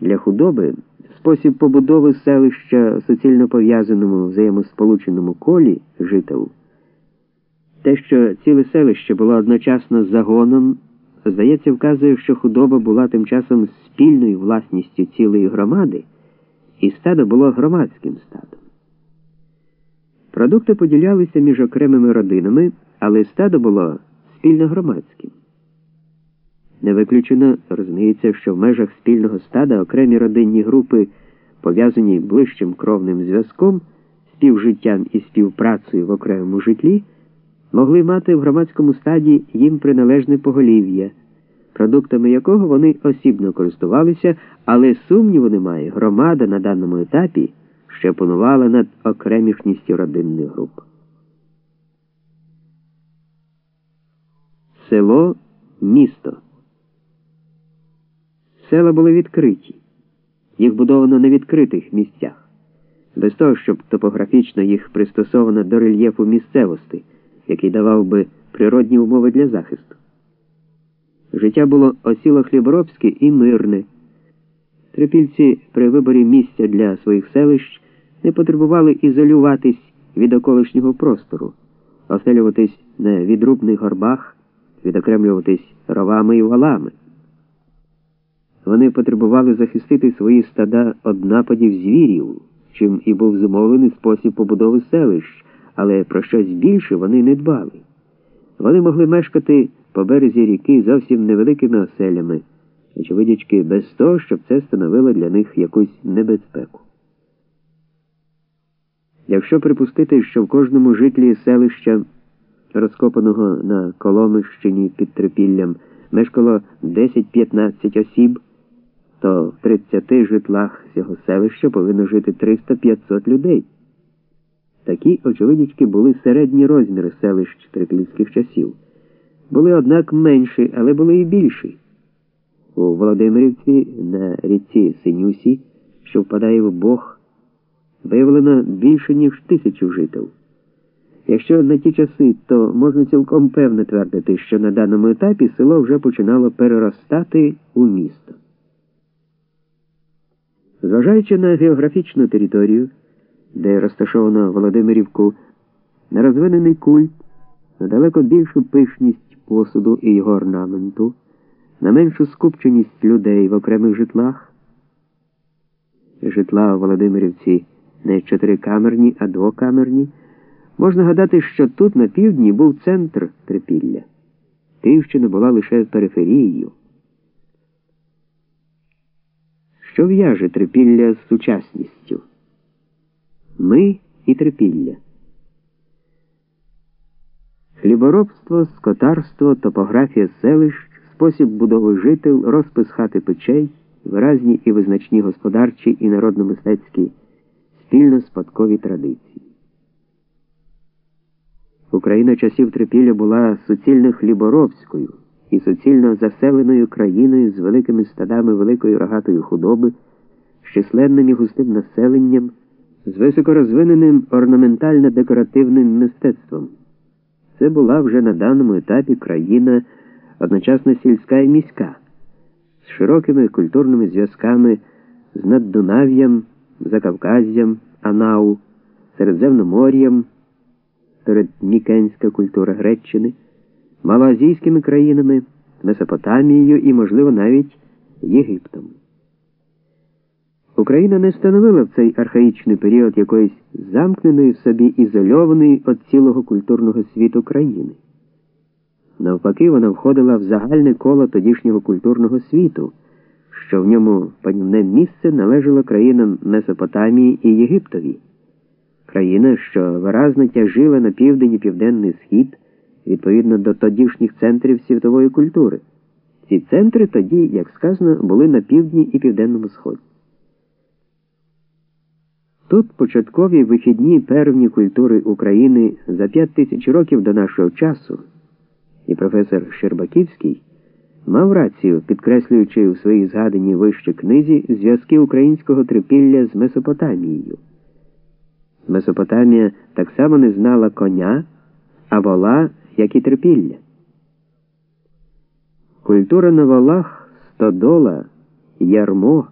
Для худоби спосіб побудови селища суцільно пов'язаному взаємосполученому колі жител. Те, що ціле селище було одночасно загоном, здається, вказує, що худоба була тим часом спільною власністю цілої громади, і стадо було громадським стадом. Продукти поділялися між окремими родинами, але стадо було спільно громадським. Не виключено, розуміється, що в межах спільного стада окремі родинні групи, пов'язані ближчим кровним зв'язком, співжиттям і співпрацею в окремому житлі, могли мати в громадському стаді їм приналежне поголів'я, продуктами якого вони осібно користувалися, але сумніву немає, громада на даному етапі ще панувала над окремішністю родинних груп. Село місто. Села були відкриті, їх будовано на відкритих місцях, без того, щоб топографічно їх пристосовано до рельєфу місцевості, який давав би природні умови для захисту. Життя було осіло хліборобське і мирне. Трипільці при виборі місця для своїх селищ не потребували ізолюватись від околишнього простору, оселюватись на відрубних горбах, відокремлюватись ровами і валами. Вони потребували захистити свої стада від нападів звірів, чим і був зумовлений спосіб побудови селищ, але про щось більше вони не дбали. Вони могли мешкати по березі ріки зовсім невеликими оселями, очевидячки, без того, щоб це становило для них якусь небезпеку. Якщо припустити, що в кожному житлі селища, розкопаного на Коломищині під Трипіллям, мешкало 10-15 осіб, то в 30 житлах цього селища повинно жити 300-500 людей. Такі, очевидячки, були середні розміри селищ трипільських часів. Були, однак, менші, але були і більші. У Володимирівці на ріці Синюсі, що впадає в Бог, виявлено більше, ніж тисячу жителів. Якщо на ті часи, то можна цілком певно твердити, що на даному етапі село вже починало переростати у місто. Зважаючи на географічну територію, де розташовано Володимирівку, на розвинений культ, на далеко більшу пишність посуду і його орнаменту, на меншу скупченість людей в окремих житлах, житла у Володимирівці не чотирикамерні, а двокамерні, можна гадати, що тут на півдні був центр трипілля. Київщина була лише периферією. Що в'яже трипілля з сучасністю? Ми і трипілля. Хліборобство, скотарство, топографія селищ, спосіб будови жител, розпис хати печей, виразні і визначні господарчі і народно-мистецькі, спільно спадкові традиції. Україна часів трипілля була суцільно хліборобською і суцільно заселеною країною з великими стадами великої рогатої худоби, з численним і густим населенням, з високорозвиненим орнаментально-декоративним мистецтвом. Це була вже на даному етапі країна одночасно сільська і міська, з широкими культурними зв'язками з Наддунав'ям, Закавказ'ям, Анау, Середземномор'ям, Мікенська культура Греччини малоазійськими країнами, Месопотамією і, можливо, навіть Єгиптом. Україна не становила в цей архаїчний період якоїсь замкненої в собі ізольованої від цілого культурного світу країни. Навпаки, вона входила в загальне коло тодішнього культурного світу, що в ньому панівне місце належало країнам Месопотамії і Єгиптові, країна, що виразно тяжила на південь і південний схід відповідно до тодішніх центрів світової культури. Ці центри тоді, як сказано, були на півдні і південному сході. Тут початкові вихідні первні культури України за п'ять тисяч років до нашого часу, і професор Щербаківський мав рацію, підкреслюючи у своїй згаданій вище книзі зв'язки українського трипілля з Месопотамією. Месопотамія так само не знала коня, а вола як і терпілля. Культура на валах, стодола, ярмо.